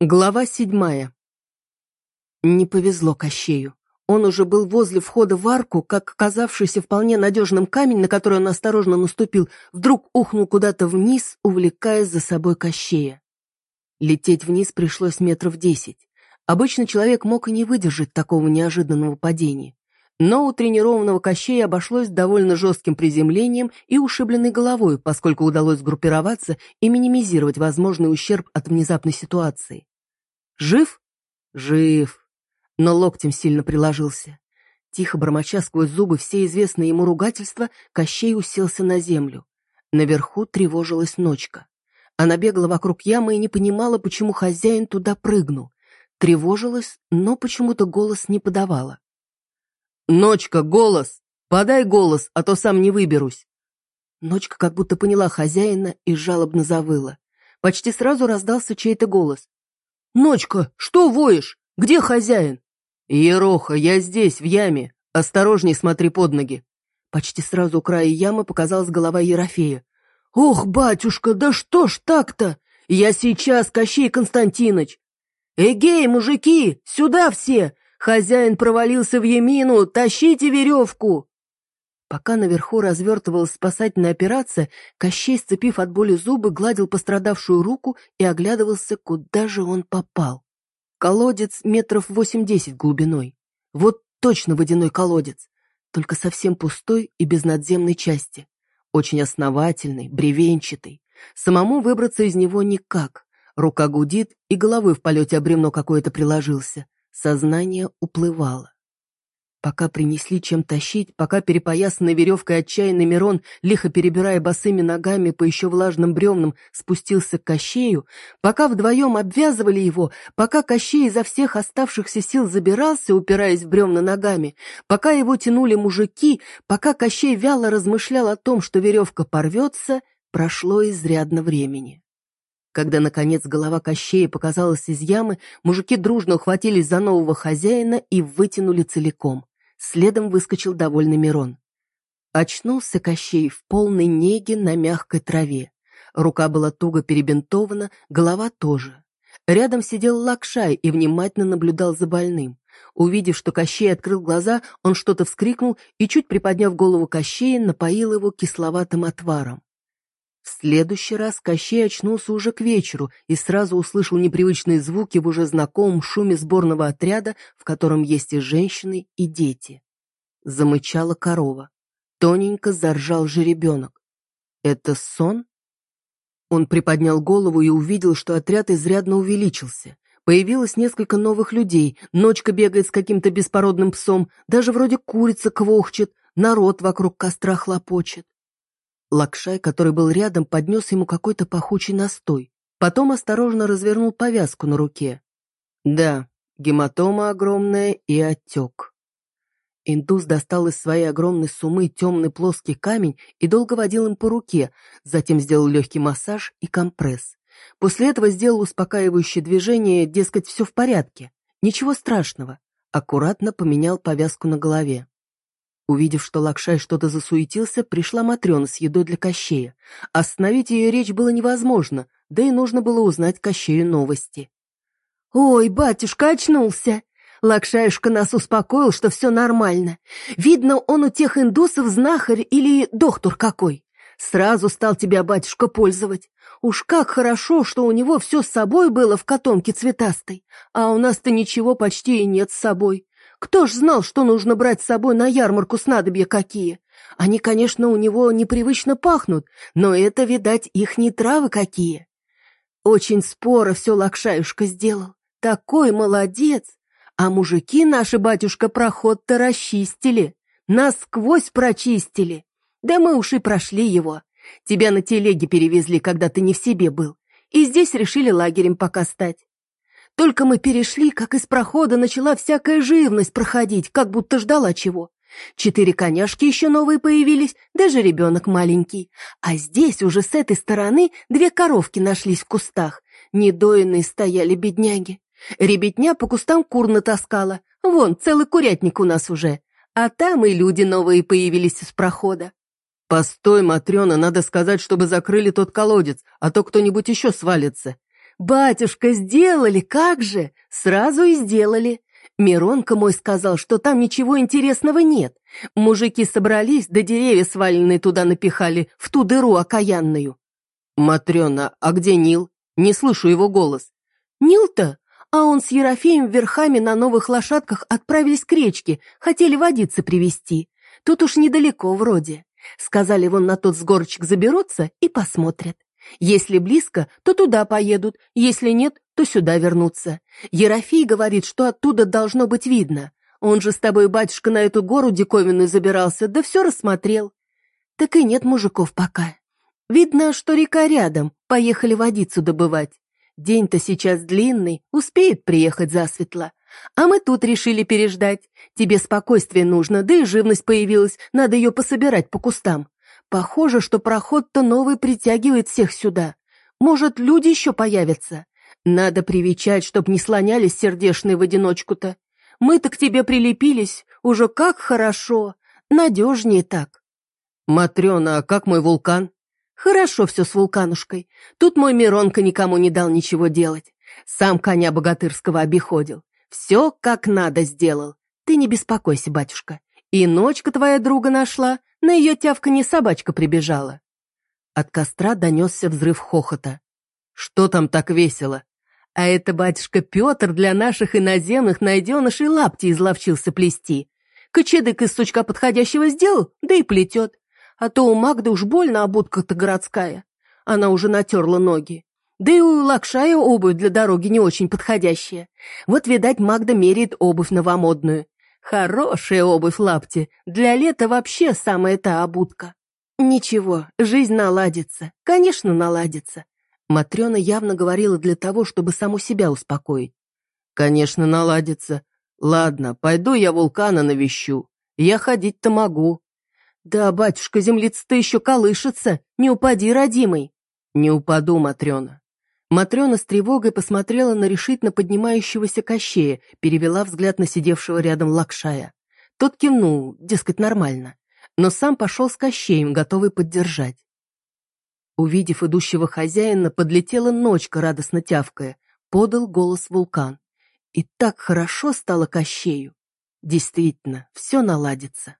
Глава седьмая. Не повезло Кощею. Он уже был возле входа в арку, как оказавшийся вполне надежным камень, на который он осторожно наступил, вдруг ухнул куда-то вниз, увлекая за собой Кощея. Лететь вниз пришлось метров десять. Обычно человек мог и не выдержать такого неожиданного падения. Но у тренированного Кощея обошлось довольно жестким приземлением и ушибленной головой, поскольку удалось сгруппироваться и минимизировать возможный ущерб от внезапной ситуации. Жив? Жив. Но локтем сильно приложился. Тихо бормоча сквозь зубы все известные ему ругательства, Кощей уселся на землю. Наверху тревожилась ночка. Она бегала вокруг ямы и не понимала, почему хозяин туда прыгнул. Тревожилась, но почему-то голос не подавала. «Ночка, голос! Подай голос, а то сам не выберусь!» Ночка как будто поняла хозяина и жалобно завыла. Почти сразу раздался чей-то голос. «Ночка, что воешь? Где хозяин?» «Ероха, я здесь, в яме. Осторожней смотри под ноги». Почти сразу у края ямы показалась голова Ерофея. «Ох, батюшка, да что ж так-то? Я сейчас, Кощей Константинович!» «Эгей, мужики, сюда все! Хозяин провалился в Емину, тащите веревку!» Пока наверху развертывалась спасательная операция, Кощей, сцепив от боли зубы, гладил пострадавшую руку и оглядывался, куда же он попал. Колодец метров восемь-десять глубиной. Вот точно водяной колодец, только совсем пустой и без надземной части. Очень основательный, бревенчатый. Самому выбраться из него никак. Рука гудит, и головой в полете бревно какое-то приложился. Сознание уплывало. Пока принесли чем тащить, пока перепоясанный веревкой отчаянный Мирон, лихо перебирая босыми ногами по еще влажным бревнам, спустился к Кощею, пока вдвоем обвязывали его, пока Кощей изо всех оставшихся сил забирался, упираясь в бревна ногами, пока его тянули мужики, пока Кощей вяло размышлял о том, что веревка порвется, прошло изрядно времени. Когда, наконец, голова Кощея показалась из ямы, мужики дружно ухватились за нового хозяина и вытянули целиком. Следом выскочил довольный Мирон. Очнулся Кощей в полной неге на мягкой траве. Рука была туго перебинтована, голова тоже. Рядом сидел Лакшай и внимательно наблюдал за больным. Увидев, что Кощей открыл глаза, он что-то вскрикнул и, чуть приподняв голову Кощея, напоил его кисловатым отваром. В следующий раз Кощей очнулся уже к вечеру и сразу услышал непривычные звуки в уже знакомом шуме сборного отряда, в котором есть и женщины, и дети. Замычала корова. Тоненько заржал жеребенок. «Это сон?» Он приподнял голову и увидел, что отряд изрядно увеличился. Появилось несколько новых людей, ночка бегает с каким-то беспородным псом, даже вроде курица квохчет, народ вокруг костра хлопочет. Лакшай, который был рядом, поднес ему какой-то пахучий настой. Потом осторожно развернул повязку на руке. Да, гематома огромная и отек. Индус достал из своей огромной сумы темный плоский камень и долго водил им по руке, затем сделал легкий массаж и компресс. После этого сделал успокаивающее движение, дескать, все в порядке, ничего страшного. Аккуратно поменял повязку на голове. Увидев, что Лакшай что-то засуетился, пришла Матрена с едой для Кощея. Остановить ее речь было невозможно, да и нужно было узнать Кощею новости. «Ой, батюшка очнулся!» Лакшаюшка нас успокоил, что все нормально. Видно, он у тех индусов знахарь или доктор какой. Сразу стал тебя, батюшка, пользовать. Уж как хорошо, что у него все с собой было в котомке цветастой, а у нас-то ничего почти и нет с собой. Кто ж знал, что нужно брать с собой на ярмарку снадобья какие? Они, конечно, у него непривычно пахнут, но это, видать, их не травы какие. Очень споро все Лакшаюшка сделал. Такой молодец! А мужики наши, батюшка, проход-то расчистили. Насквозь прочистили. Да мы уж и прошли его. Тебя на телеге перевезли, когда ты не в себе был. И здесь решили лагерем пока стать. Только мы перешли, как из прохода начала всякая живность проходить, как будто ждала чего. Четыре коняшки еще новые появились, даже ребенок маленький. А здесь уже с этой стороны две коровки нашлись в кустах. Недоенные стояли бедняги. Ребятня по кустам кур натаскала. Вон, целый курятник у нас уже. А там и люди новые появились из прохода. «Постой, Матрена, надо сказать, чтобы закрыли тот колодец, а то кто-нибудь еще свалится. «Батюшка, сделали, как же! Сразу и сделали!» Миронка мой сказал, что там ничего интересного нет. Мужики собрались, да деревья сваленные туда напихали, в ту дыру окаянную. «Матрена, а где Нил? Не слышу его голос». «Нил-то? А он с Ерофеем верхами на новых лошадках отправились к речке, хотели водицы привезти. Тут уж недалеко вроде. Сказали, вон на тот сгорчик заберутся и посмотрят. Если близко, то туда поедут, если нет, то сюда вернутся. Ерофей говорит, что оттуда должно быть видно. Он же с тобой, батюшка, на эту гору диковинную забирался, да все рассмотрел. Так и нет мужиков пока. Видно, что река рядом, поехали водицу добывать. День-то сейчас длинный, успеет приехать засветло. А мы тут решили переждать. Тебе спокойствие нужно, да и живность появилась, надо ее пособирать по кустам. Похоже, что проход-то новый притягивает всех сюда. Может, люди еще появятся. Надо привечать, чтоб не слонялись сердешные в одиночку-то. Мы-то к тебе прилепились, уже как хорошо, надежнее так. Матрена, а как мой вулкан? Хорошо все с вулканушкой. Тут мой Миронка никому не дал ничего делать. Сам коня богатырского обиходил. Все как надо сделал. Ты не беспокойся, батюшка. И ночка твоя друга нашла, на ее тявканье собачка прибежала. От костра донесся взрыв хохота. Что там так весело? А это батюшка Петр для наших иноземных найденышей лапти изловчился плести. Кочедык из сучка подходящего сделал, да и плетет. А то у Магды уж больно обутка-то городская. Она уже натерла ноги. Да и у Лакшая обувь для дороги не очень подходящая. Вот, видать, Магда меряет обувь новомодную. Хорошая обувь лапти, для лета вообще самая та обутка. Ничего, жизнь наладится, конечно, наладится. Матрена явно говорила для того, чтобы саму себя успокоить. Конечно, наладится. Ладно, пойду я вулкана навещу. Я ходить-то могу. Да, батюшка, землица-то еще колышется, не упади, родимый. Не упаду, Матрена. Матрена с тревогой посмотрела на решительно поднимающегося Кощея, перевела взгляд на сидевшего рядом Лакшая. Тот кивнул, дескать, нормально, но сам пошел с Кощеем, готовый поддержать. Увидев идущего хозяина, подлетела ночка, радостно тявкая, подал голос вулкан. И так хорошо стало Кощею. Действительно, все наладится.